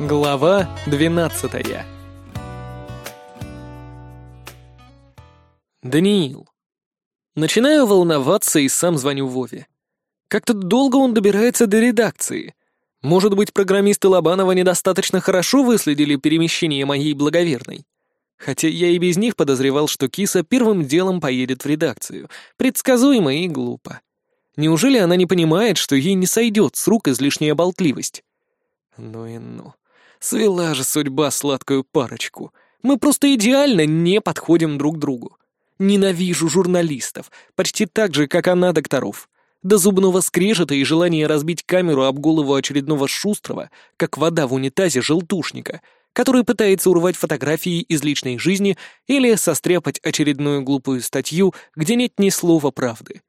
Глава 12 Даниил. Начинаю волноваться и сам звоню Вове. Как-то долго он добирается до редакции. Может быть, программисты Лобанова недостаточно хорошо выследили перемещение моей благоверной. Хотя я и без них подозревал, что киса первым делом поедет в редакцию. Предсказуемо и глупо. Неужели она не понимает, что ей не сойдет с рук излишняя болтливость? Ну и ну. Свела же судьба сладкую парочку. Мы просто идеально не подходим друг другу. Ненавижу журналистов, почти так же, как она докторов. До зубного скрежета и желания разбить камеру об голову очередного шустрого, как вода в унитазе желтушника, который пытается урвать фотографии из личной жизни или состряпать очередную глупую статью, где нет ни слова правды.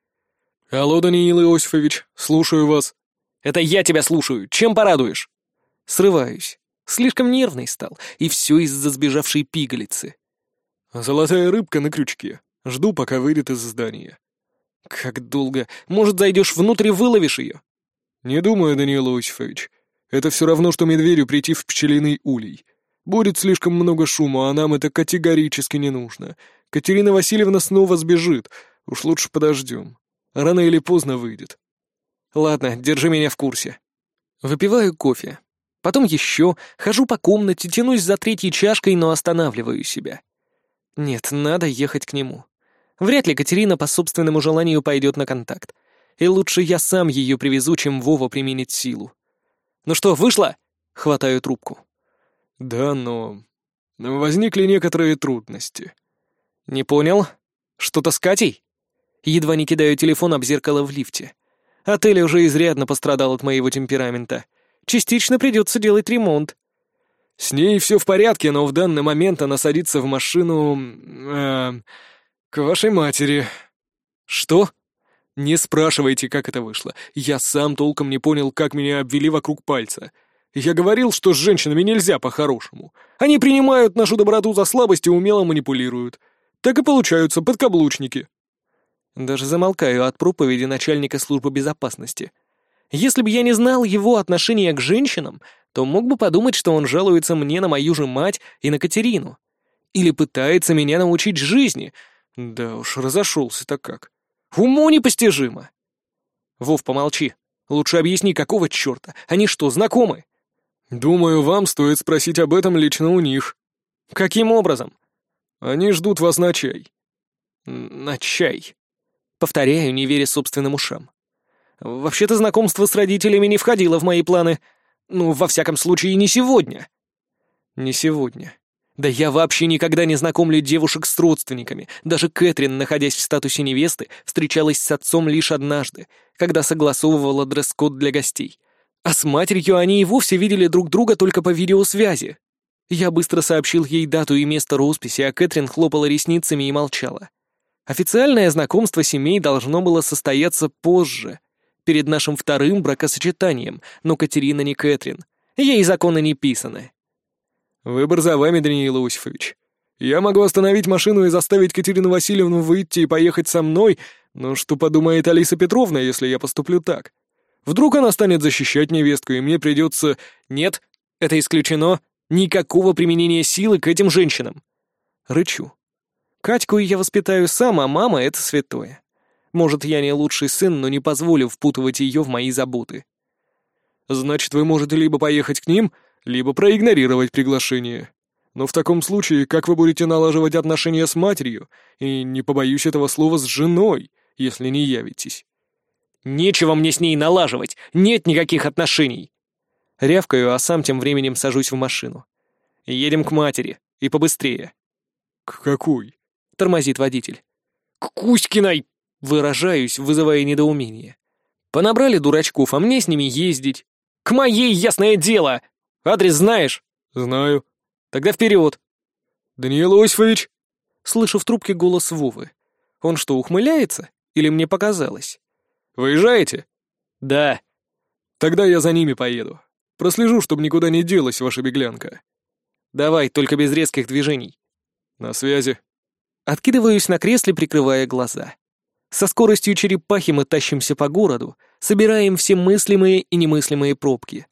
«Алло, Даниил Иосифович, слушаю вас». «Это я тебя слушаю. Чем порадуешь?» Срываюсь. Слишком нервный стал, и все из-за сбежавшей пигалицы. «Золотая рыбка на крючке. Жду, пока выйдет из здания». «Как долго? Может, зайдешь внутрь и выловишь ее?» «Не думаю, Даниил Иосифович. Это все равно, что медведю прийти в пчелиный улей. Будет слишком много шума, а нам это категорически не нужно. Катерина Васильевна снова сбежит. Уж лучше подождем. Рано или поздно выйдет. Ладно, держи меня в курсе. Выпиваю кофе. Потом еще, хожу по комнате, тянусь за третьей чашкой, но останавливаю себя. Нет, надо ехать к нему. Вряд ли Катерина по собственному желанию пойдет на контакт. И лучше я сам ее привезу, чем Вова применит силу. «Ну что, вышла?» — хватаю трубку. «Да, но... возникли некоторые трудности». «Не понял? Что-то с Катей?» Едва не кидаю телефон об зеркало в лифте. Отель уже изрядно пострадал от моего темперамента. Частично придется делать ремонт. С ней все в порядке, но в данный момент она садится в машину... Э, к вашей матери. Что? Не спрашивайте, как это вышло. Я сам толком не понял, как меня обвели вокруг пальца. Я говорил, что с женщинами нельзя по-хорошему. Они принимают нашу доброту за слабость и умело манипулируют. Так и получаются подкаблучники. Даже замолкаю от проповеди начальника службы безопасности. Если бы я не знал его отношения к женщинам, то мог бы подумать, что он жалуется мне на мою же мать и на Катерину. Или пытается меня научить жизни. Да уж, разошелся-то как. Уму непостижимо. Вов, помолчи. Лучше объясни, какого черта? Они что, знакомы? Думаю, вам стоит спросить об этом лично у них. Каким образом? Они ждут вас на чай. На чай. Повторяю, не веря собственным ушам. Вообще-то знакомство с родителями не входило в мои планы. Ну, во всяком случае, не сегодня. Не сегодня. Да я вообще никогда не знакомлю девушек с родственниками. Даже Кэтрин, находясь в статусе невесты, встречалась с отцом лишь однажды, когда согласовывала дресс-код для гостей. А с матерью они и вовсе видели друг друга только по видеосвязи. Я быстро сообщил ей дату и место росписи, а Кэтрин хлопала ресницами и молчала. Официальное знакомство семей должно было состояться позже, перед нашим вторым бракосочетанием, но Катерина не Кэтрин. Ей законы не писаны. «Выбор за вами, Даниил Иосифович. Я могу остановить машину и заставить Катерину Васильевну выйти и поехать со мной, но что подумает Алиса Петровна, если я поступлю так? Вдруг она станет защищать невестку, и мне придется... Нет, это исключено. Никакого применения силы к этим женщинам. Рычу. Катьку я воспитаю сам, а мама — это святое. Может, я не лучший сын, но не позволю впутывать ее в мои заботы. Значит, вы можете либо поехать к ним, либо проигнорировать приглашение. Но в таком случае, как вы будете налаживать отношения с матерью, и, не побоюсь этого слова, с женой, если не явитесь? Нечего мне с ней налаживать, нет никаких отношений. Рявкаю, а сам тем временем сажусь в машину. Едем к матери, и побыстрее. К какой? — тормозит водитель. «К Кузькиной!» — выражаюсь, вызывая недоумение. «Понабрали дурачков, а мне с ними ездить. К моей, ясное дело! Адрес знаешь?» «Знаю». «Тогда вперед!» «Даниил Осифович!» Слышу в трубке голос Вовы. Он что, ухмыляется? Или мне показалось? «Выезжаете?» «Да». «Тогда я за ними поеду. Прослежу, чтобы никуда не делась ваша беглянка». «Давай, только без резких движений». «На связи». Откидываюсь на кресле, прикрывая глаза. Со скоростью черепахи мы тащимся по городу, собираем все мыслимые и немыслимые пробки.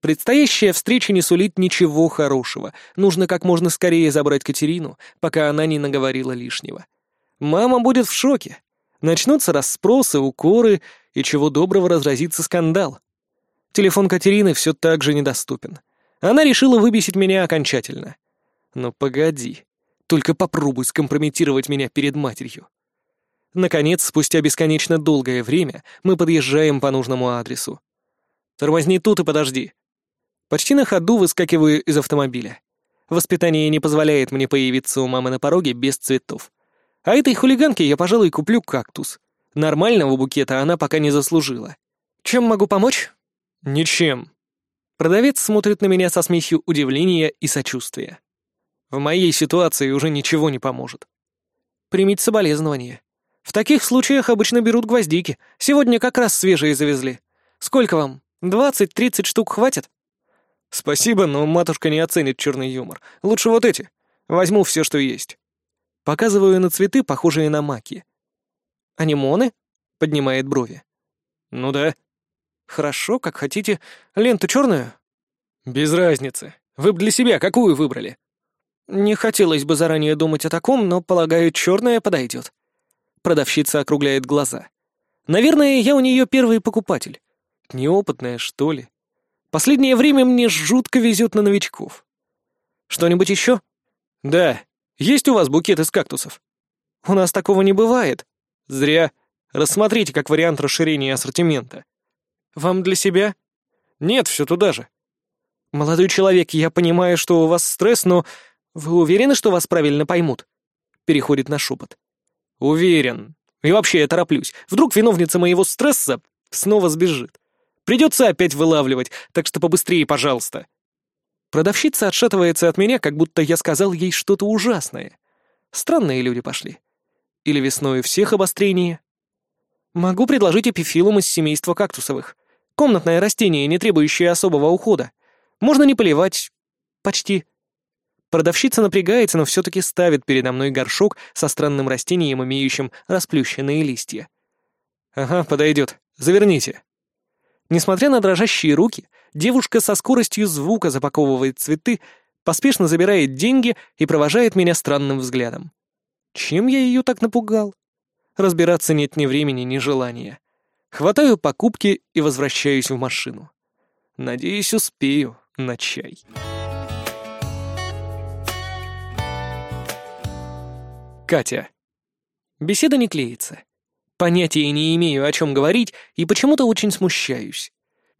Предстоящая встреча не сулит ничего хорошего. Нужно как можно скорее забрать Катерину, пока она не наговорила лишнего. Мама будет в шоке. Начнутся расспросы, укоры, и чего доброго разразится скандал. Телефон Катерины все так же недоступен. Она решила выбесить меня окончательно. Но погоди, только попробуй скомпрометировать меня перед матерью. Наконец, спустя бесконечно долгое время, мы подъезжаем по нужному адресу. Тормозни тут и подожди. Почти на ходу выскакиваю из автомобиля. Воспитание не позволяет мне появиться у мамы на пороге без цветов. А этой хулиганке я, пожалуй, куплю кактус. Нормального букета она пока не заслужила. Чем могу помочь? Ничем. Продавец смотрит на меня со смесью удивления и сочувствия. В моей ситуации уже ничего не поможет. Примите соболезнования. В таких случаях обычно берут гвоздики. Сегодня как раз свежие завезли. Сколько вам? Двадцать-тридцать штук хватит? Спасибо, но матушка не оценит черный юмор. Лучше вот эти. Возьму все, что есть. Показываю на цветы, похожие на маки. Анимоны? Поднимает брови. Ну да. Хорошо, как хотите. Ленту черную? Без разницы. Вы бы для себя какую выбрали? Не хотелось бы заранее думать о таком, но, полагаю, черная подойдет. Продавщица округляет глаза. Наверное, я у нее первый покупатель. Неопытная, что ли? Последнее время мне жутко везет на новичков. Что-нибудь еще? Да. Есть у вас букет из кактусов? У нас такого не бывает. Зря. Рассмотрите как вариант расширения ассортимента. Вам для себя? Нет, все туда же. Молодой человек, я понимаю, что у вас стресс, но вы уверены, что вас правильно поймут? Переходит на шепот. Уверен. И вообще я тороплюсь. Вдруг виновница моего стресса снова сбежит. Придется опять вылавливать, так что побыстрее, пожалуйста. Продавщица отшатывается от меня, как будто я сказал ей что-то ужасное. Странные люди пошли. Или весной всех обострение. Могу предложить эпифилум из семейства кактусовых. Комнатное растение, не требующее особого ухода. Можно не поливать. Почти. Продавщица напрягается, но все-таки ставит передо мной горшок со странным растением, имеющим расплющенные листья. «Ага, подойдет. Заверните». Несмотря на дрожащие руки, девушка со скоростью звука запаковывает цветы, поспешно забирает деньги и провожает меня странным взглядом. Чем я ее так напугал? Разбираться нет ни времени, ни желания. Хватаю покупки и возвращаюсь в машину. Надеюсь, успею на чай. Катя. Беседа не клеится. Понятия не имею, о чем говорить, и почему-то очень смущаюсь.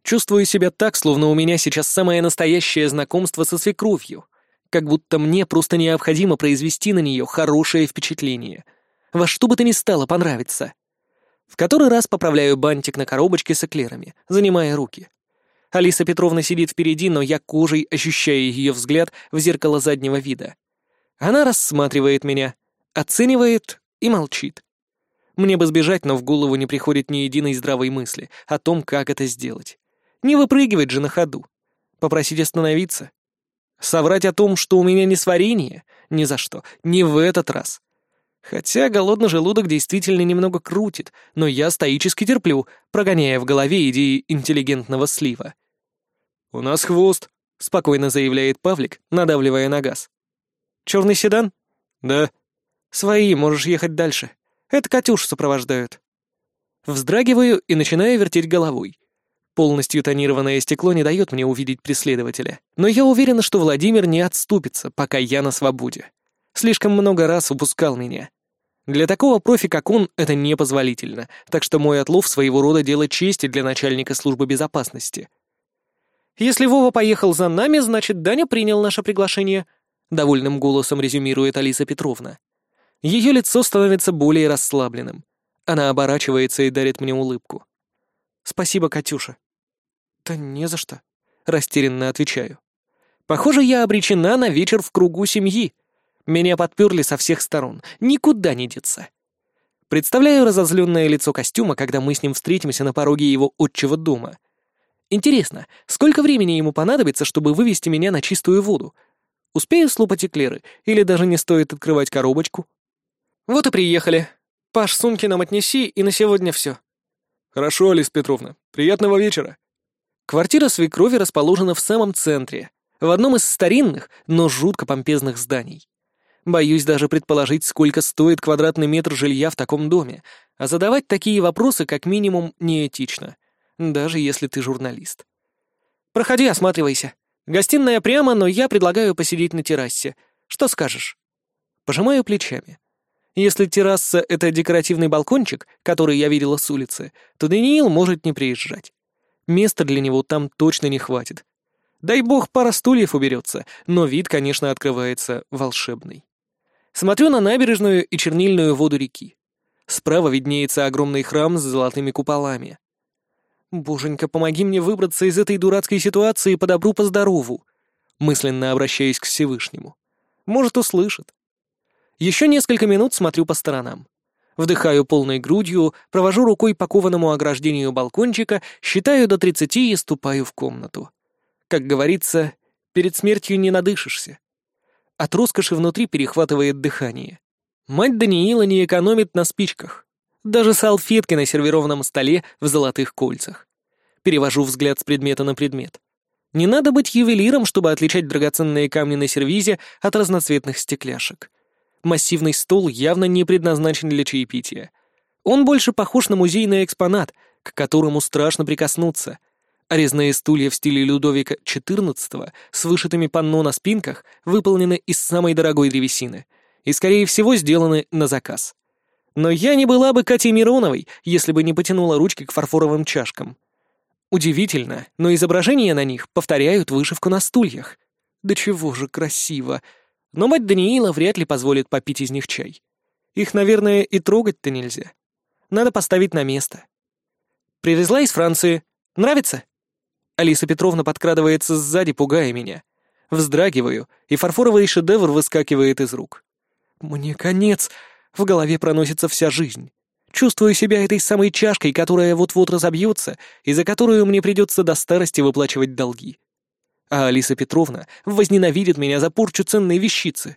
Чувствую себя так, словно у меня сейчас самое настоящее знакомство со свекровью. Как будто мне просто необходимо произвести на нее хорошее впечатление. Во что бы то ни стало понравиться. В который раз поправляю бантик на коробочке с эклерами, занимая руки. Алиса Петровна сидит впереди, но я кожей ощущаю ее взгляд в зеркало заднего вида. Она рассматривает меня, оценивает и молчит. Мне бы сбежать, но в голову не приходит ни единой здравой мысли о том, как это сделать. Не выпрыгивать же на ходу. Попросить остановиться. Соврать о том, что у меня не сварение? Ни за что. Не в этот раз. Хотя голодный желудок действительно немного крутит, но я стоически терплю, прогоняя в голове идеи интеллигентного слива. «У нас хвост», — спокойно заявляет Павлик, надавливая на газ. «Черный седан?» «Да». «Свои, можешь ехать дальше. Это Катюш сопровождают». Вздрагиваю и начинаю вертеть головой. Полностью тонированное стекло не дает мне увидеть преследователя. Но я уверена, что Владимир не отступится, пока я на свободе. Слишком много раз упускал меня. Для такого профи, как он, это непозволительно, так что мой отлов своего рода дело чести для начальника службы безопасности. «Если Вова поехал за нами, значит, Даня принял наше приглашение», — довольным голосом резюмирует Алиса Петровна. Ее лицо становится более расслабленным. Она оборачивается и дарит мне улыбку. «Спасибо, Катюша». «Да не за что», — растерянно отвечаю. «Похоже, я обречена на вечер в кругу семьи. Меня подперли со всех сторон, никуда не деться». Представляю разозленное лицо костюма, когда мы с ним встретимся на пороге его отчего дома. Интересно, сколько времени ему понадобится, чтобы вывести меня на чистую воду? Успею слопать эклеры, или даже не стоит открывать коробочку? «Вот и приехали. Паш, сумки нам отнеси, и на сегодня все». «Хорошо, Алиса Петровна. Приятного вечера». Квартира свекрови расположена в самом центре, в одном из старинных, но жутко помпезных зданий. Боюсь даже предположить, сколько стоит квадратный метр жилья в таком доме, а задавать такие вопросы как минимум неэтично, даже если ты журналист. «Проходи, осматривайся. Гостиная прямо, но я предлагаю посидеть на террасе. Что скажешь?» Пожимаю плечами. Если терраса — это декоративный балкончик, который я видела с улицы, то Даниил может не приезжать. Места для него там точно не хватит. Дай бог, пара стульев уберется, но вид, конечно, открывается волшебный. Смотрю на набережную и чернильную воду реки. Справа виднеется огромный храм с золотыми куполами. «Боженька, помоги мне выбраться из этой дурацкой ситуации по добру, по здорову!» Мысленно обращаюсь к Всевышнему. Может, услышит. Еще несколько минут смотрю по сторонам. Вдыхаю полной грудью, провожу рукой по кованому ограждению балкончика, считаю до тридцати и ступаю в комнату. Как говорится, перед смертью не надышишься. От роскоши внутри перехватывает дыхание. Мать Даниила не экономит на спичках. Даже салфетки на сервированном столе в золотых кольцах. Перевожу взгляд с предмета на предмет. Не надо быть ювелиром, чтобы отличать драгоценные камни на сервизе от разноцветных стекляшек массивный стол явно не предназначен для чаепития. Он больше похож на музейный экспонат, к которому страшно прикоснуться. А резные стулья в стиле Людовика XIV с вышитыми панно на спинках выполнены из самой дорогой древесины и, скорее всего, сделаны на заказ. Но я не была бы Катей Мироновой, если бы не потянула ручки к фарфоровым чашкам. Удивительно, но изображения на них повторяют вышивку на стульях. Да чего же красиво! Но мать Даниила вряд ли позволит попить из них чай. Их, наверное, и трогать-то нельзя. Надо поставить на место. Привезла из Франции. Нравится? Алиса Петровна подкрадывается сзади, пугая меня. Вздрагиваю, и фарфоровый шедевр выскакивает из рук. Мне конец. В голове проносится вся жизнь. Чувствую себя этой самой чашкой, которая вот-вот разобьется, и за которую мне придется до старости выплачивать долги а Алиса Петровна возненавидит меня за порчу ценной вещицы.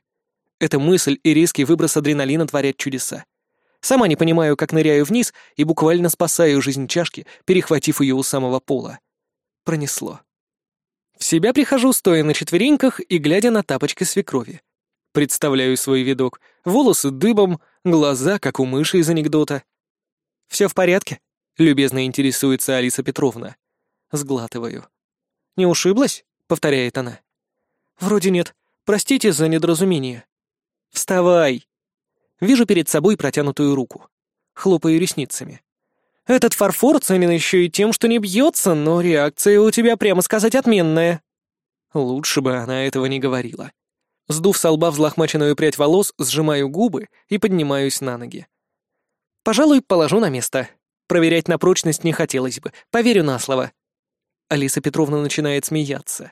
Эта мысль и резкий выброс адреналина творят чудеса. Сама не понимаю, как ныряю вниз и буквально спасаю жизнь чашки, перехватив ее у самого пола. Пронесло. В себя прихожу, стоя на четвереньках и глядя на тапочки свекрови. Представляю свой видок. Волосы дыбом, глаза, как у мыши из анекдота. «Все в порядке?» — любезно интересуется Алиса Петровна. Сглатываю. «Не ушиблась?» — повторяет она. «Вроде нет. Простите за недоразумение». «Вставай!» Вижу перед собой протянутую руку. Хлопаю ресницами. «Этот фарфор ценен еще и тем, что не бьется, но реакция у тебя, прямо сказать, отменная». Лучше бы она этого не говорила. Сдув со лба взлохмаченную прядь волос, сжимаю губы и поднимаюсь на ноги. «Пожалуй, положу на место. Проверять на прочность не хотелось бы, поверю на слово». Алиса Петровна начинает смеяться.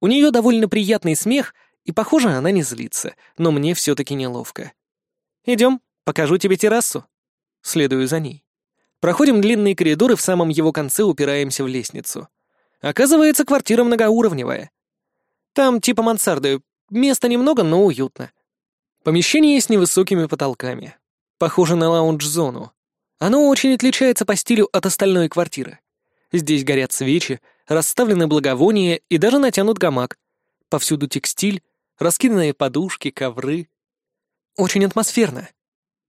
У нее довольно приятный смех, и, похоже, она не злится, но мне все-таки неловко. Идем, покажу тебе террасу. Следую за ней. Проходим длинные коридоры, в самом его конце упираемся в лестницу. Оказывается, квартира многоуровневая. Там типа мансарды, места немного, но уютно. Помещение с невысокими потолками. Похоже на лаунж-зону. Оно очень отличается по стилю от остальной квартиры. Здесь горят свечи, расставлены благовония и даже натянут гамак. Повсюду текстиль, раскиданные подушки, ковры. Очень атмосферно.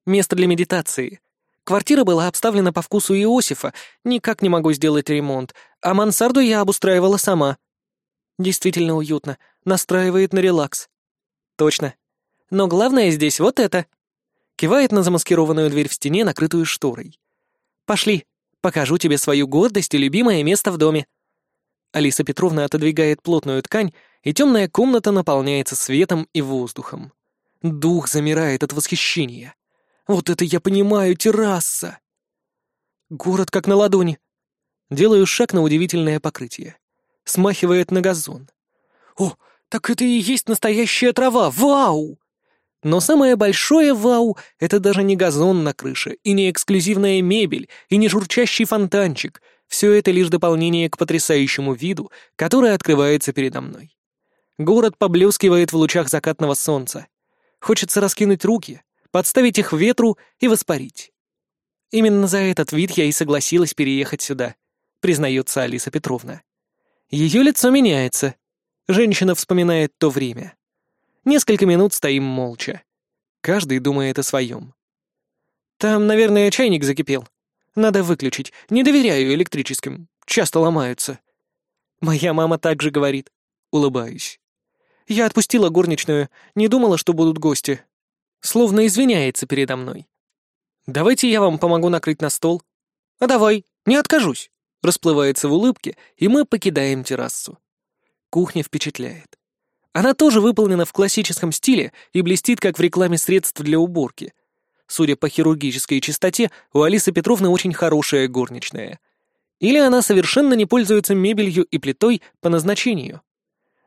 Место для медитации. Квартира была обставлена по вкусу Иосифа, никак не могу сделать ремонт, а мансарду я обустраивала сама. Действительно уютно, настраивает на релакс. Точно. Но главное здесь вот это. Кивает на замаскированную дверь в стене, накрытую шторой. Пошли, Покажу тебе свою гордость и любимое место в доме». Алиса Петровна отодвигает плотную ткань, и темная комната наполняется светом и воздухом. Дух замирает от восхищения. Вот это я понимаю, терраса! Город как на ладони. Делаю шаг на удивительное покрытие. Смахивает на газон. О, так это и есть настоящая трава! Вау! Но самое большое вау — это даже не газон на крыше, и не эксклюзивная мебель, и не журчащий фонтанчик. Все это лишь дополнение к потрясающему виду, который открывается передо мной. Город поблескивает в лучах закатного солнца. Хочется раскинуть руки, подставить их ветру и воспарить. Именно за этот вид я и согласилась переехать сюда, признается Алиса Петровна. Ее лицо меняется. Женщина вспоминает то время. Несколько минут стоим молча. Каждый думает о своем. Там, наверное, чайник закипел. Надо выключить. Не доверяю электрическим. Часто ломаются. Моя мама также говорит. Улыбаюсь. Я отпустила горничную, не думала, что будут гости. Словно извиняется передо мной. «Давайте я вам помогу накрыть на стол». «А давай, не откажусь». Расплывается в улыбке, и мы покидаем террасу. Кухня впечатляет. Она тоже выполнена в классическом стиле и блестит, как в рекламе средств для уборки. Судя по хирургической чистоте, у Алисы Петровны очень хорошая горничная. Или она совершенно не пользуется мебелью и плитой по назначению.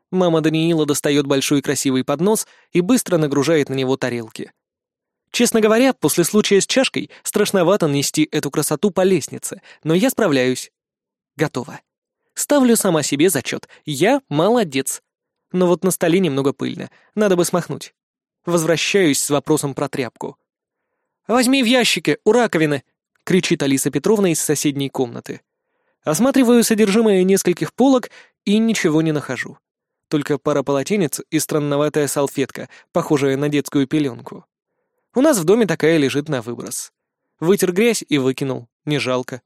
Мама Даниила достает большой красивый поднос и быстро нагружает на него тарелки. Честно говоря, после случая с чашкой страшновато нести эту красоту по лестнице, но я справляюсь. Готово. Ставлю сама себе зачет. Я молодец. Но вот на столе немного пыльно. Надо бы смахнуть. Возвращаюсь с вопросом про тряпку. «Возьми в ящике, у раковины!» — кричит Алиса Петровна из соседней комнаты. Осматриваю содержимое нескольких полок и ничего не нахожу. Только пара полотенец и странноватая салфетка, похожая на детскую пеленку. У нас в доме такая лежит на выброс. Вытер грязь и выкинул, не жалко.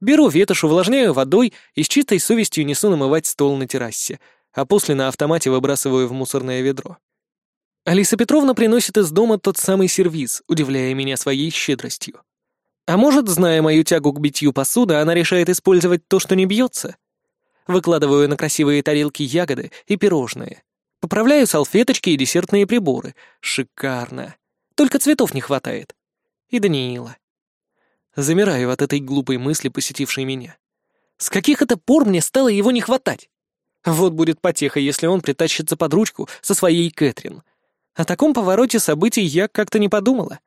Беру ветошь, увлажняю водой и с чистой совестью несу намывать стол на террасе, а после на автомате выбрасываю в мусорное ведро. Алиса Петровна приносит из дома тот самый сервиз, удивляя меня своей щедростью. А может, зная мою тягу к битью посуды, она решает использовать то, что не бьется? Выкладываю на красивые тарелки ягоды и пирожные. Поправляю салфеточки и десертные приборы. Шикарно. Только цветов не хватает. И Даниила. Замираю от этой глупой мысли, посетившей меня. С каких это пор мне стало его не хватать? Вот будет потеха, если он притащится под ручку со своей Кэтрин. О таком повороте событий я как-то не подумала.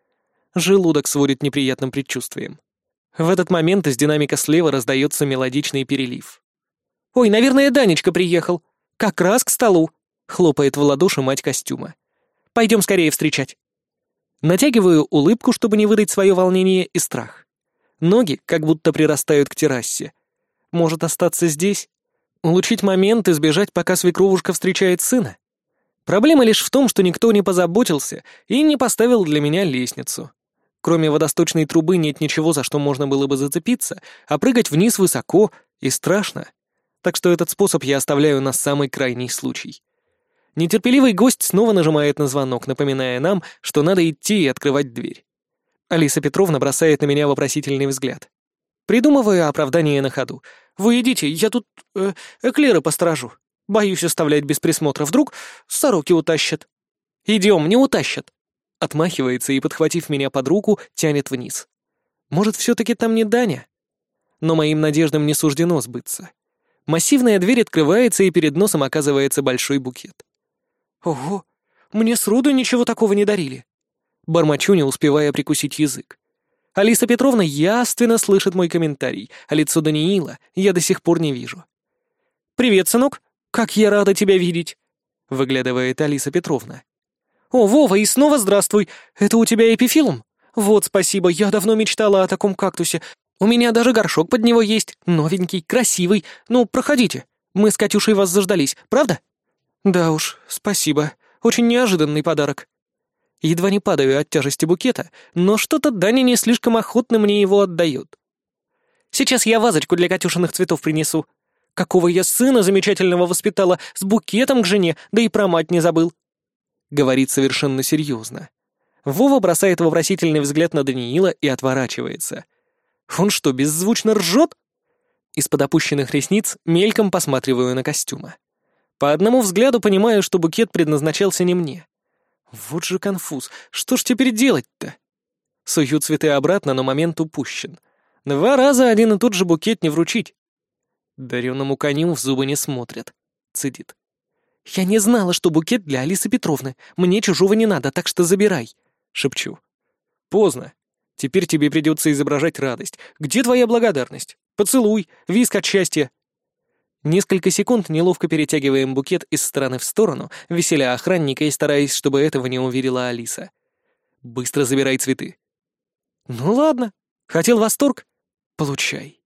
Желудок сводит неприятным предчувствием. В этот момент из динамика слева раздается мелодичный перелив. «Ой, наверное, Данечка приехал. Как раз к столу!» — хлопает в ладоши мать костюма. «Пойдем скорее встречать». Натягиваю улыбку, чтобы не выдать свое волнение и страх. Ноги как будто прирастают к террасе. Может остаться здесь? Улучшить момент и сбежать, пока свекровушка встречает сына? Проблема лишь в том, что никто не позаботился и не поставил для меня лестницу. Кроме водосточной трубы нет ничего, за что можно было бы зацепиться, а прыгать вниз высоко и страшно. Так что этот способ я оставляю на самый крайний случай. Нетерпеливый гость снова нажимает на звонок, напоминая нам, что надо идти и открывать дверь. Алиса Петровна бросает на меня вопросительный взгляд. Придумываю оправдание на ходу. «Вы идите, я тут э, эклеры посторожу. Боюсь оставлять без присмотра. Вдруг сороки утащат». «Идем, не утащат». Отмахивается и, подхватив меня под руку, тянет вниз. «Может, все-таки там не Даня?» Но моим надеждам не суждено сбыться. Массивная дверь открывается, и перед носом оказывается большой букет. «Ого, мне сроду ничего такого не дарили». Бормочу, не успевая прикусить язык. Алиса Петровна яственно слышит мой комментарий, а лицо Даниила я до сих пор не вижу. «Привет, сынок! Как я рада тебя видеть!» — выглядывает Алиса Петровна. «О, Вова, и снова здравствуй! Это у тебя эпифилум? Вот спасибо, я давно мечтала о таком кактусе. У меня даже горшок под него есть, новенький, красивый. Ну, проходите. Мы с Катюшей вас заждались, правда?» «Да уж, спасибо. Очень неожиданный подарок», Едва не падаю от тяжести букета, но что-то Даня не слишком охотно мне его отдает. Сейчас я вазочку для Катюшиных цветов принесу. Какого я сына замечательного воспитала, с букетом к жене, да и про мать не забыл. Говорит совершенно серьезно. Вова бросает вопросительный взгляд на Даниила и отворачивается. Он что, беззвучно ржет? Из-под опущенных ресниц мельком посматриваю на костюма. По одному взгляду понимаю, что букет предназначался не мне. Вот же конфуз. Что ж теперь делать-то? Сую цветы обратно, но момент упущен. Два раза один и тот же букет не вручить. Дареному коню в зубы не смотрят. Цедит. «Я не знала, что букет для Алисы Петровны. Мне чужого не надо, так что забирай», — шепчу. «Поздно. Теперь тебе придется изображать радость. Где твоя благодарность? Поцелуй, виск от счастья. Несколько секунд неловко перетягиваем букет из стороны в сторону, веселя охранника и стараясь, чтобы этого не уверила Алиса. «Быстро забирай цветы». «Ну ладно. Хотел восторг? Получай».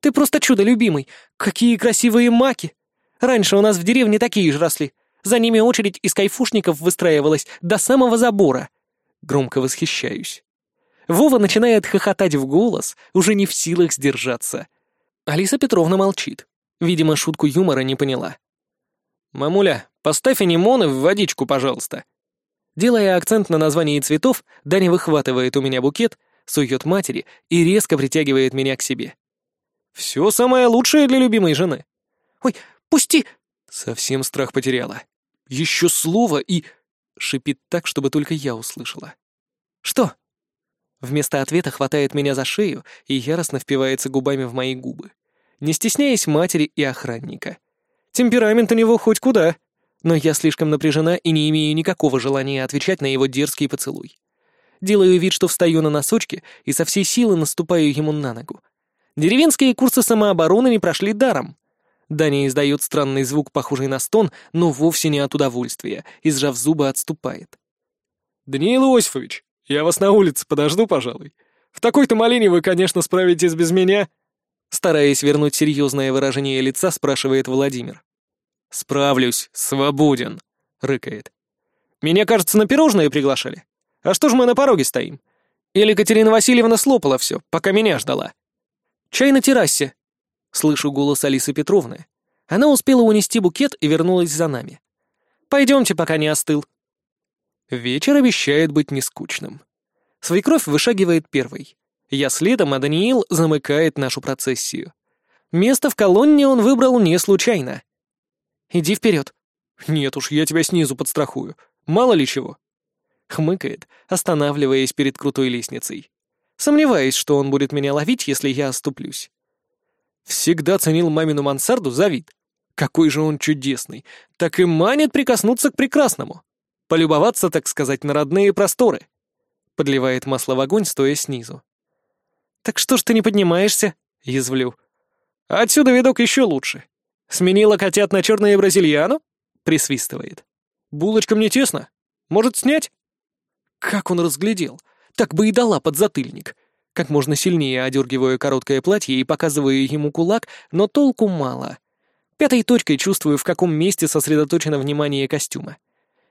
Ты просто чудо, любимый! Какие красивые маки! Раньше у нас в деревне такие же росли. За ними очередь из кайфушников выстраивалась до самого забора. Громко восхищаюсь. Вова начинает хохотать в голос, уже не в силах сдержаться. Алиса Петровна молчит. Видимо, шутку юмора не поняла. «Мамуля, поставь анимоны в водичку, пожалуйста». Делая акцент на названии цветов, Даня выхватывает у меня букет, сует матери и резко притягивает меня к себе. «Все самое лучшее для любимой жены». «Ой, пусти!» Совсем страх потеряла. Еще слово и... Шипит так, чтобы только я услышала. «Что?» Вместо ответа хватает меня за шею и яростно впивается губами в мои губы, не стесняясь матери и охранника. Темперамент у него хоть куда, но я слишком напряжена и не имею никакого желания отвечать на его дерзкий поцелуй. Делаю вид, что встаю на носочки и со всей силы наступаю ему на ногу. Деревенские курсы самообороны не прошли даром. Даня издает странный звук, похожий на стон, но вовсе не от удовольствия, и, сжав зубы, отступает. «Даниил Иосифович, я вас на улице подожду, пожалуй. В такой-то малине вы, конечно, справитесь без меня». Стараясь вернуть серьезное выражение лица, спрашивает Владимир. «Справлюсь, свободен», — рыкает. «Меня, кажется, на пирожное приглашали. А что ж мы на пороге стоим? Или Катерина Васильевна слопала все, пока меня ждала?» «Чай на террасе», — слышу голос Алисы Петровны. Она успела унести букет и вернулась за нами. «Пойдемте, пока не остыл». Вечер обещает быть нескучным. Свекровь вышагивает первой. Я следом, а Даниил замыкает нашу процессию. Место в колонне он выбрал не случайно. «Иди вперед. «Нет уж, я тебя снизу подстрахую. Мало ли чего». Хмыкает, останавливаясь перед крутой лестницей. Сомневаюсь, что он будет меня ловить, если я оступлюсь. Всегда ценил мамину мансарду за вид. Какой же он чудесный. Так и манит прикоснуться к прекрасному. Полюбоваться, так сказать, на родные просторы. Подливает масло в огонь, стоя снизу. «Так что ж ты не поднимаешься?» — язвлю. «Отсюда видок еще лучше. Сменила котят на черные бразильяну?» — присвистывает. «Булочка мне тесно. Может, снять?» Как он разглядел. Так бы и дала подзатыльник. Как можно сильнее одергиваю короткое платье и показываю ему кулак, но толку мало. Пятой точкой чувствую, в каком месте сосредоточено внимание костюма.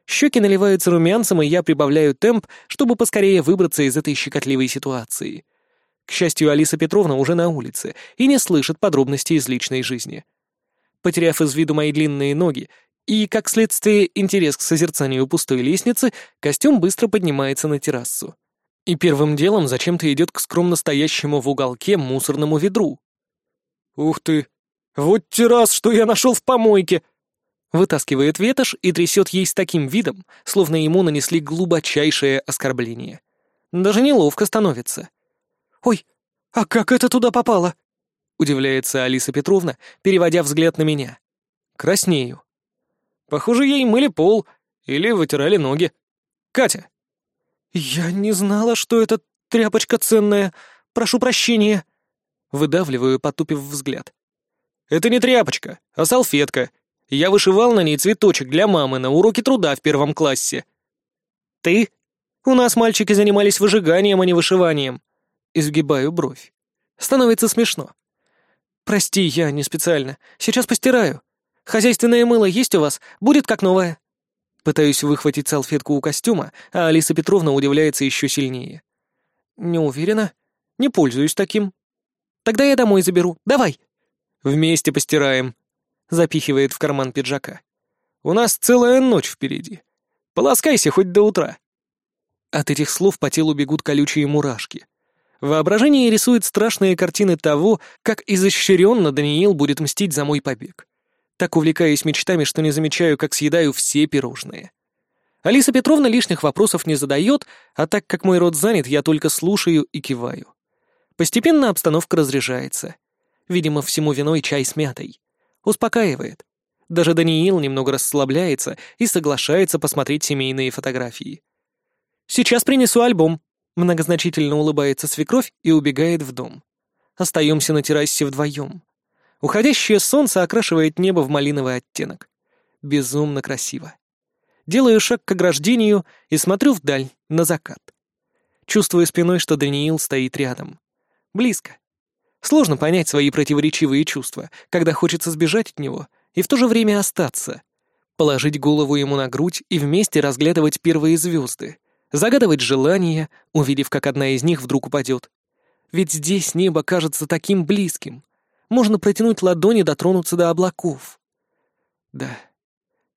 Щеки наливаются румянцем, и я прибавляю темп, чтобы поскорее выбраться из этой щекотливой ситуации. К счастью, Алиса Петровна уже на улице и не слышит подробностей из личной жизни. Потеряв из виду мои длинные ноги и, как следствие, интерес к созерцанию пустой лестницы, костюм быстро поднимается на террасу. И первым делом зачем-то идет к скромно стоящему в уголке мусорному ведру. «Ух ты! Вот террас, что я нашел в помойке!» Вытаскивает ветошь и трясет ей с таким видом, словно ему нанесли глубочайшее оскорбление. Даже неловко становится. «Ой, а как это туда попало?» — удивляется Алиса Петровна, переводя взгляд на меня. Краснею. Похоже, ей мыли пол или вытирали ноги. Катя. «Я не знала, что это тряпочка ценная. Прошу прощения». Выдавливаю, потупив взгляд. «Это не тряпочка, а салфетка. Я вышивал на ней цветочек для мамы на уроке труда в первом классе». «Ты? У нас мальчики занимались выжиганием, а не вышиванием». Изгибаю бровь. Становится смешно. «Прости, я не специально. Сейчас постираю. Хозяйственное мыло есть у вас? Будет как новое». Пытаюсь выхватить салфетку у костюма, а Алиса Петровна удивляется еще сильнее. «Не уверена. Не пользуюсь таким». «Тогда я домой заберу. Давай». «Вместе постираем», запихивает в карман пиджака. «У нас целая ночь впереди. Полоскайся хоть до утра». От этих слов по телу бегут колючие мурашки. Воображение рисует страшные картины того, как изощренно Даниил будет мстить за мой побег. Так увлекаюсь мечтами, что не замечаю, как съедаю все пирожные. Алиса Петровна лишних вопросов не задает, а так как мой рот занят, я только слушаю и киваю. Постепенно обстановка разряжается. Видимо, всему виной чай с мятой. Успокаивает. Даже Даниил немного расслабляется и соглашается посмотреть семейные фотографии. «Сейчас принесу альбом», — многозначительно улыбается свекровь и убегает в дом. Остаемся на террасе вдвоем. Уходящее солнце окрашивает небо в малиновый оттенок. Безумно красиво. Делаю шаг к ограждению и смотрю вдаль, на закат. Чувствую спиной, что Даниил стоит рядом. Близко. Сложно понять свои противоречивые чувства, когда хочется сбежать от него и в то же время остаться. Положить голову ему на грудь и вместе разглядывать первые звезды, загадывать желания, увидев, как одна из них вдруг упадет. Ведь здесь небо кажется таким близким. Можно протянуть ладони, дотронуться до облаков. Да,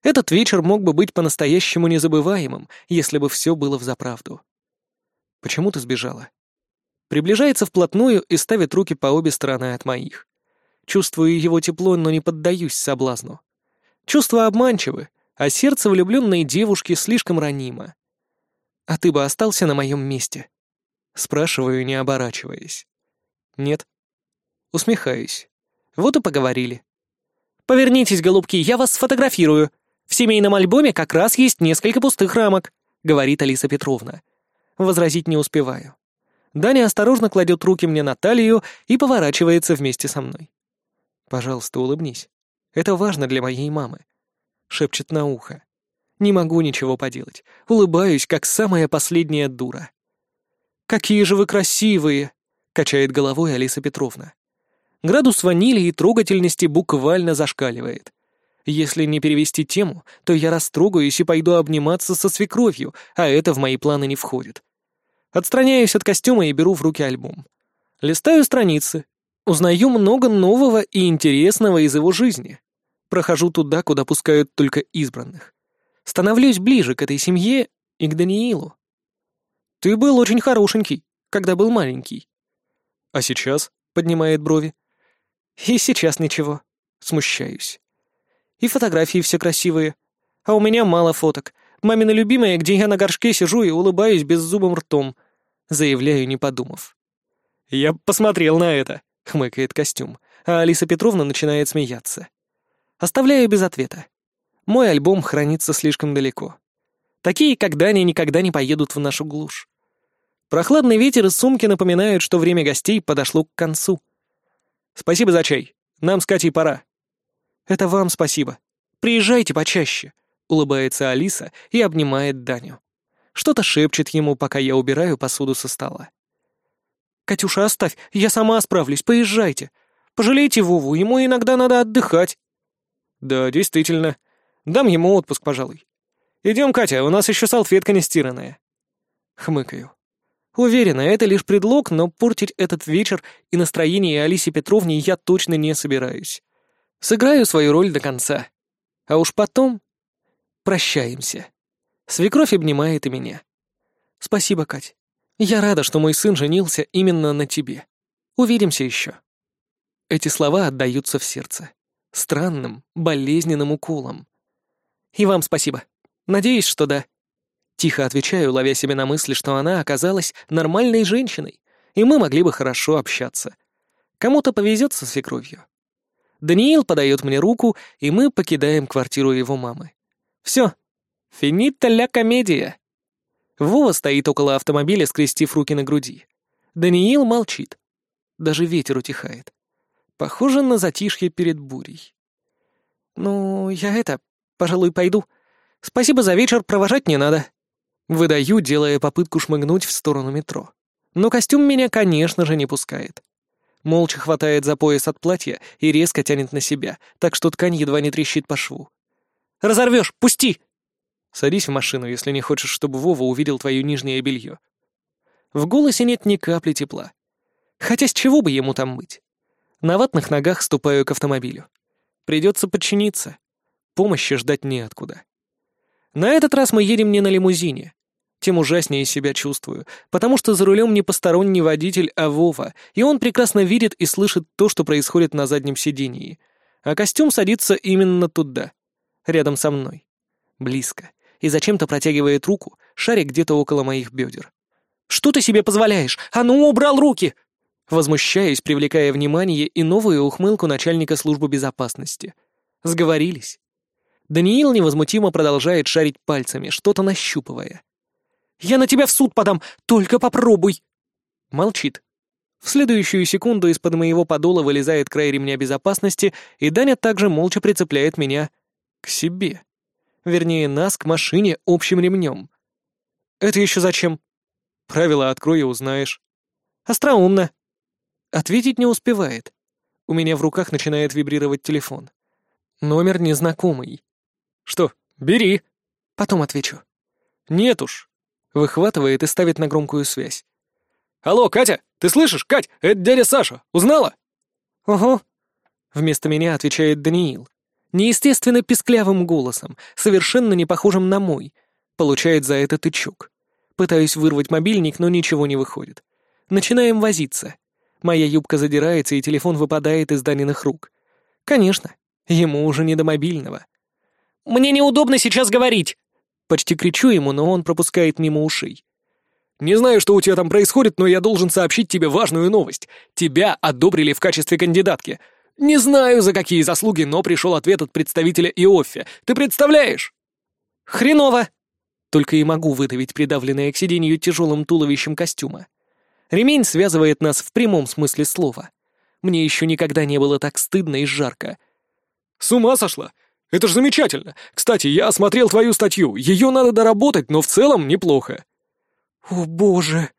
этот вечер мог бы быть по-настоящему незабываемым, если бы все было взаправду. Почему ты сбежала? Приближается вплотную и ставит руки по обе стороны от моих. Чувствую его тепло, но не поддаюсь соблазну. Чувства обманчивы, а сердце влюбленной девушки слишком ранимо. «А ты бы остался на моем месте?» Спрашиваю, не оборачиваясь. «Нет». Усмехаюсь. Вот и поговорили. «Повернитесь, голубки, я вас сфотографирую. В семейном альбоме как раз есть несколько пустых рамок», — говорит Алиса Петровна. Возразить не успеваю. Даня осторожно кладет руки мне на талию и поворачивается вместе со мной. «Пожалуйста, улыбнись. Это важно для моей мамы», — шепчет на ухо. Не могу ничего поделать. Улыбаюсь, как самая последняя дура. «Какие же вы красивые!» — качает головой Алиса Петровна. Градус ванили и трогательности буквально зашкаливает. Если не перевести тему, то я растрогаюсь и пойду обниматься со свекровью, а это в мои планы не входит. Отстраняюсь от костюма и беру в руки альбом. Листаю страницы. Узнаю много нового и интересного из его жизни. Прохожу туда, куда пускают только избранных. Становлюсь ближе к этой семье и к Даниилу. Ты был очень хорошенький, когда был маленький. А сейчас? Поднимает брови. И сейчас ничего. Смущаюсь. И фотографии все красивые. А у меня мало фоток. Мамина любимая, где я на горшке сижу и улыбаюсь беззубым ртом. Заявляю, не подумав. «Я посмотрел на это», — хмыкает костюм, а Алиса Петровна начинает смеяться. Оставляю без ответа. Мой альбом хранится слишком далеко. Такие, как Даня, никогда не поедут в нашу глушь. Прохладный ветер из сумки напоминают, что время гостей подошло к концу. «Спасибо за чай. Нам с Катей пора». «Это вам спасибо. Приезжайте почаще», Улыбается Алиса и обнимает Даню. Что-то шепчет ему, пока я убираю посуду со стола. «Катюша, оставь, я сама справлюсь, поезжайте. Пожалейте Вову, ему иногда надо отдыхать». «Да, действительно. Дам ему отпуск, пожалуй. Идем, Катя, у нас еще салфетка не стиранная». Хмыкаю. Уверена, это лишь предлог, но портить этот вечер и настроение Алисе Петровне я точно не собираюсь. Сыграю свою роль до конца. А уж потом Прощаемся. Свекровь обнимает и меня. Спасибо, Кать. Я рада, что мой сын женился именно на тебе. Увидимся еще. Эти слова отдаются в сердце. Странным, болезненным уколом. И вам спасибо. Надеюсь, что да. Тихо отвечаю, ловя себе на мысли, что она оказалась нормальной женщиной, и мы могли бы хорошо общаться. Кому-то повезет со свекровью. Даниил подает мне руку, и мы покидаем квартиру его мамы. Все. Финита ля комедия. Вова стоит около автомобиля, скрестив руки на груди. Даниил молчит. Даже ветер утихает. Похоже на затишье перед бурей. «Ну, я это, пожалуй, пойду. Спасибо за вечер, провожать не надо». Выдаю, делая попытку шмыгнуть в сторону метро. Но костюм меня, конечно же, не пускает. Молча хватает за пояс от платья и резко тянет на себя, так что ткань едва не трещит по шву. Разорвешь, пусти!» «Садись в машину, если не хочешь, чтобы Вова увидел твое нижнее белье». В голосе нет ни капли тепла. Хотя с чего бы ему там быть? На ватных ногах ступаю к автомобилю. Придется подчиниться. Помощи ждать неоткуда. На этот раз мы едем не на лимузине. Тем ужаснее себя чувствую, потому что за рулем не посторонний водитель, а Вова, и он прекрасно видит и слышит то, что происходит на заднем сидении. А костюм садится именно туда рядом со мной. Близко. И зачем-то протягивает руку, шарик где-то около моих бедер. «Что ты себе позволяешь? А ну, убрал руки!» Возмущаюсь, привлекая внимание и новую ухмылку начальника службы безопасности. Сговорились. Даниил невозмутимо продолжает шарить пальцами, что-то нащупывая. «Я на тебя в суд подам! Только попробуй!» Молчит. В следующую секунду из-под моего подола вылезает край ремня безопасности, и Даня также молча прицепляет меня к себе. Вернее, нас к машине общим ремнем. Это еще зачем? Правила открой и узнаешь. Остроумно. Ответить не успевает. У меня в руках начинает вибрировать телефон. Номер незнакомый. «Что, бери!» Потом отвечу. «Нет уж!» Выхватывает и ставит на громкую связь. «Алло, Катя, ты слышишь? Кать, это дядя Саша. Узнала?» «Ого!» Вместо меня отвечает Даниил. Неестественно писклявым голосом, совершенно не похожим на мой. Получает за это тычок. Пытаюсь вырвать мобильник, но ничего не выходит. Начинаем возиться. Моя юбка задирается, и телефон выпадает из Даниных рук. Конечно, ему уже не до мобильного. «Мне неудобно сейчас говорить!» Почти кричу ему, но он пропускает мимо ушей. «Не знаю, что у тебя там происходит, но я должен сообщить тебе важную новость. Тебя одобрили в качестве кандидатки. Не знаю, за какие заслуги, но пришел ответ от представителя Иоффе. Ты представляешь?» «Хреново!» Только и могу выдавить придавленное к сиденью тяжелым туловищем костюма. Ремень связывает нас в прямом смысле слова. Мне еще никогда не было так стыдно и жарко. «С ума сошла! Это ж замечательно! Кстати, я осмотрел твою статью. Ее надо доработать, но в целом неплохо». «О, боже!»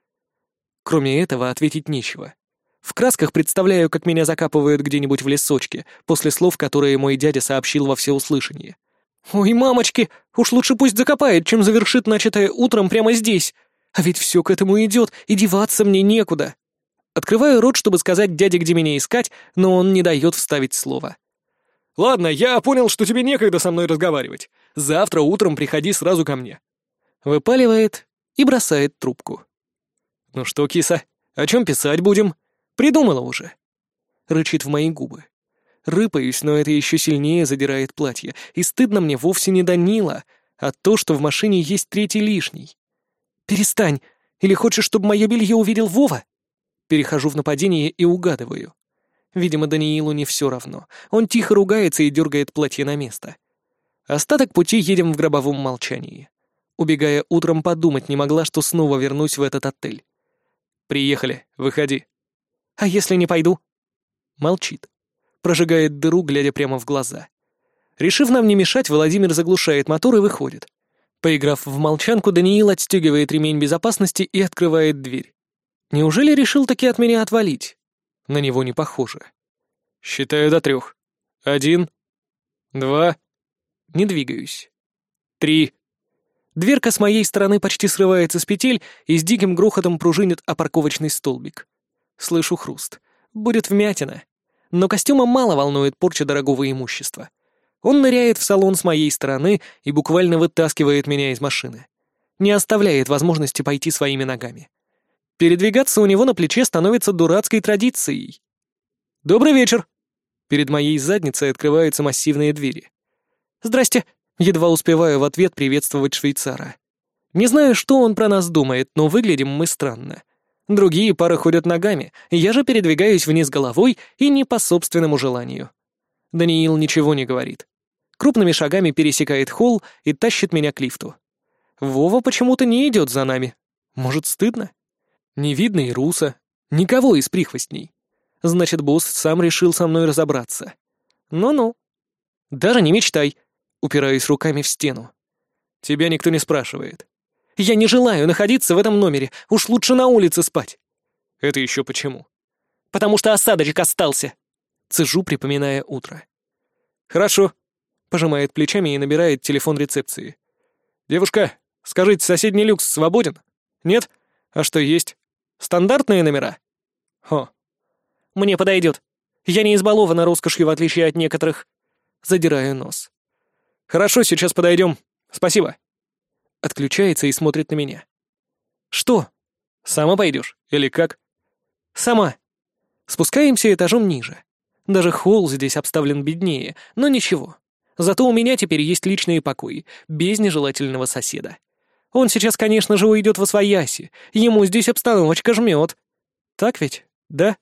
Кроме этого, ответить нечего. В красках представляю, как меня закапывают где-нибудь в лесочке, после слов, которые мой дядя сообщил во всеуслышание. «Ой, мамочки, уж лучше пусть закопает, чем завершит начатое утром прямо здесь. А ведь все к этому идет, и деваться мне некуда». Открываю рот, чтобы сказать дяде, где меня искать, но он не дает вставить слово. «Ладно, я понял, что тебе некогда со мной разговаривать. Завтра утром приходи сразу ко мне». Выпаливает и бросает трубку. «Ну что, киса, о чем писать будем?» «Придумала уже». Рычит в мои губы. Рыпаюсь, но это еще сильнее задирает платье, и стыдно мне вовсе не Данила, а то, что в машине есть третий лишний. «Перестань! Или хочешь, чтобы мое белье увидел Вова?» Перехожу в нападение и угадываю. Видимо, Даниилу не все равно. Он тихо ругается и дергает платье на место. Остаток пути едем в гробовом молчании. Убегая утром, подумать не могла, что снова вернусь в этот отель. «Приехали, выходи». «А если не пойду?» Молчит. Прожигает дыру, глядя прямо в глаза. Решив нам не мешать, Владимир заглушает мотор и выходит. Поиграв в молчанку, Даниил отстегивает ремень безопасности и открывает дверь. Неужели решил таки от меня отвалить? На него не похоже. Считаю до трех. Один, два, не двигаюсь. Три. Дверка с моей стороны почти срывается с петель и с диким грохотом пружинит о парковочный столбик. Слышу хруст. Будет вмятина. Но костюма мало волнует порча дорогого имущества. Он ныряет в салон с моей стороны и буквально вытаскивает меня из машины. Не оставляет возможности пойти своими ногами. Передвигаться у него на плече становится дурацкой традицией. «Добрый вечер!» Перед моей задницей открываются массивные двери. «Здрасте!» Едва успеваю в ответ приветствовать швейцара. Не знаю, что он про нас думает, но выглядим мы странно. Другие пары ходят ногами, я же передвигаюсь вниз головой и не по собственному желанию. Даниил ничего не говорит крупными шагами пересекает холл и тащит меня к лифту. Вова почему-то не идет за нами. Может, стыдно? Не видно и Руса, никого из прихвостней. Значит, босс сам решил со мной разобраться. Ну-ну. Даже не мечтай. Упираюсь руками в стену. Тебя никто не спрашивает. Я не желаю находиться в этом номере. Уж лучше на улице спать. Это еще почему? Потому что осадочек остался. Цежу, припоминая утро. Хорошо пожимает плечами и набирает телефон рецепции. «Девушка, скажите, соседний люкс свободен? Нет? А что есть? Стандартные номера?» «Хо. Мне подойдет. Я не избалована роскошью, в отличие от некоторых». Задираю нос. «Хорошо, сейчас подойдем. Спасибо». Отключается и смотрит на меня. «Что? Сама пойдешь? Или как?» «Сама». Спускаемся этажом ниже. Даже холл здесь обставлен беднее, но ничего. Зато у меня теперь есть личные покои, без нежелательного соседа. Он сейчас, конечно же, уйдет во свояси. Ему здесь обстановочка жмет. Так ведь, да?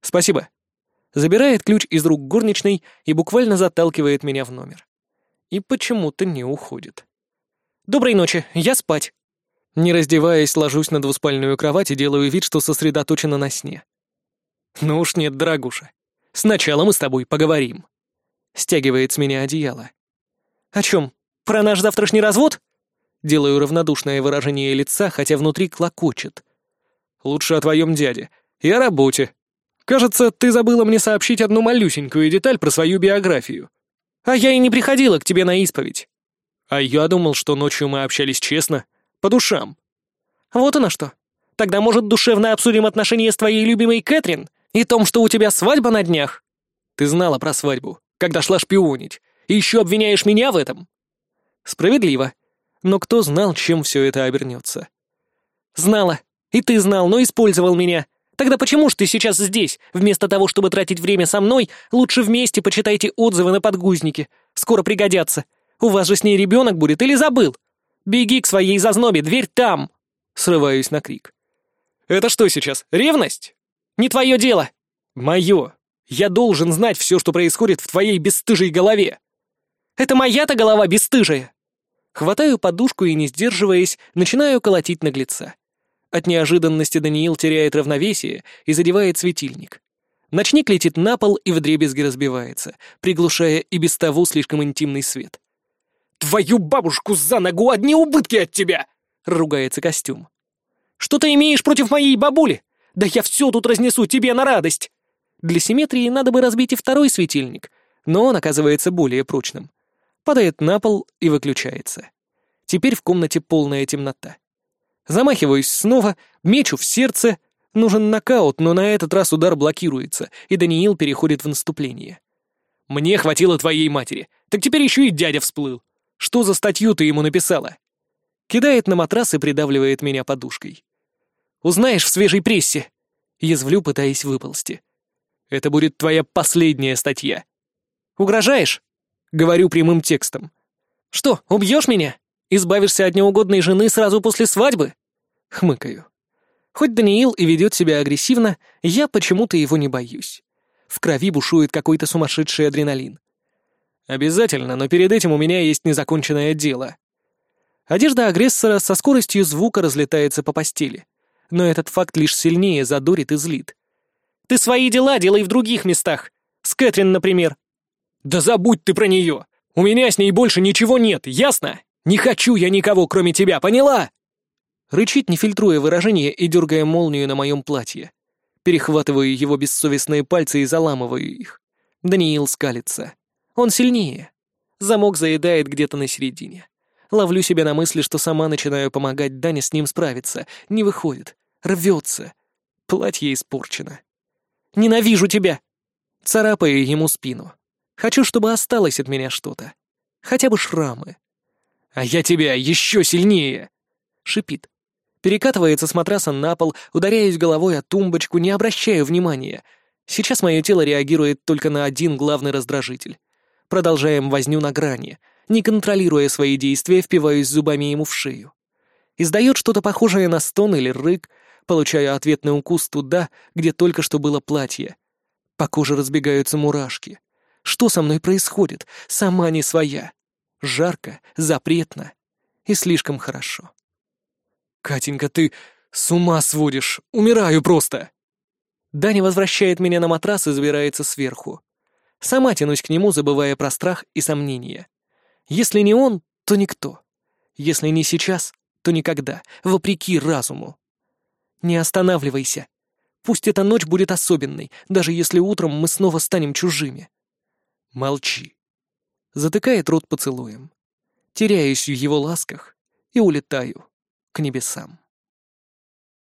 Спасибо. Забирает ключ из рук горничной и буквально заталкивает меня в номер. И почему-то не уходит. Доброй ночи, я спать. Не раздеваясь, ложусь на двуспальную кровать и делаю вид, что сосредоточена на сне. Ну уж нет, дорогуша. Сначала мы с тобой поговорим. Стягивает с меня одеяло. «О чем? Про наш завтрашний развод?» Делаю равнодушное выражение лица, хотя внутри клокочет. «Лучше о твоем дяде. И о работе. Кажется, ты забыла мне сообщить одну малюсенькую деталь про свою биографию. А я и не приходила к тебе на исповедь. А я думал, что ночью мы общались честно, по душам. Вот оно что. Тогда, может, душевно обсудим отношения с твоей любимой Кэтрин и том, что у тебя свадьба на днях? Ты знала про свадьбу, когда шла шпионить, и еще обвиняешь меня в этом? Справедливо. Но кто знал, чем все это обернется? Знала. И ты знал, но использовал меня. Тогда почему ж ты сейчас здесь? Вместо того, чтобы тратить время со мной, лучше вместе почитайте отзывы на подгузнике. Скоро пригодятся. У вас же с ней ребенок будет или забыл? Беги к своей зазнобе, дверь там!» Срываюсь на крик. «Это что сейчас, ревность?» «Не твое дело!» «Мое! Я должен знать все, что происходит в твоей бесстыжей голове!» «Это моя-то голова бесстыжая!» Хватаю подушку и, не сдерживаясь, начинаю колотить наглеца. От неожиданности Даниил теряет равновесие и задевает светильник. Ночник летит на пол и вдребезги разбивается, приглушая и без того слишком интимный свет. «Твою бабушку за ногу одни убытки от тебя!» — ругается костюм. «Что ты имеешь против моей бабули? Да я все тут разнесу тебе на радость!» Для симметрии надо бы разбить и второй светильник, но он оказывается более прочным. Падает на пол и выключается. Теперь в комнате полная темнота. Замахиваюсь снова, мечу в сердце. Нужен нокаут, но на этот раз удар блокируется, и Даниил переходит в наступление. «Мне хватило твоей матери, так теперь еще и дядя всплыл. Что за статью ты ему написала?» Кидает на матрас и придавливает меня подушкой. «Узнаешь в свежей прессе!» Язвлю, пытаясь выползти. «Это будет твоя последняя статья». «Угрожаешь?» Говорю прямым текстом. «Что, убьешь меня? Избавишься от неугодной жены сразу после свадьбы?» Хмыкаю. Хоть Даниил и ведет себя агрессивно, я почему-то его не боюсь. В крови бушует какой-то сумасшедший адреналин. Обязательно, но перед этим у меня есть незаконченное дело. Одежда агрессора со скоростью звука разлетается по постели. Но этот факт лишь сильнее задорит и злит. «Ты свои дела делай в других местах. С Кэтрин, например». «Да забудь ты про нее! У меня с ней больше ничего нет, ясно? Не хочу я никого, кроме тебя, поняла?» Рычит, не фильтруя выражение и дергая молнию на моем платье. Перехватываю его бессовестные пальцы и заламываю их. Даниил скалится. Он сильнее. Замок заедает где-то на середине. Ловлю себя на мысли, что сама начинаю помогать Дане с ним справиться. Не выходит. Рвется. Платье испорчено. «Ненавижу тебя!» Царапаю ему спину. Хочу, чтобы осталось от меня что-то. Хотя бы шрамы. «А я тебя еще сильнее!» Шипит. Перекатывается с матраса на пол, ударяясь головой о тумбочку, не обращая внимания. Сейчас мое тело реагирует только на один главный раздражитель. Продолжаем возню на грани. Не контролируя свои действия, впиваюсь зубами ему в шею. Издает что-то похожее на стон или рык, получаю ответный укус туда, где только что было платье. По коже разбегаются мурашки. Что со мной происходит? Сама не своя. Жарко, запретно и слишком хорошо. «Катенька, ты с ума сводишь! Умираю просто!» Даня возвращает меня на матрас и забирается сверху. Сама тянусь к нему, забывая про страх и сомнения. Если не он, то никто. Если не сейчас, то никогда, вопреки разуму. Не останавливайся. Пусть эта ночь будет особенной, даже если утром мы снова станем чужими. Молчи. Затыкает рот поцелуем. Теряюсь в его ласках и улетаю к небесам.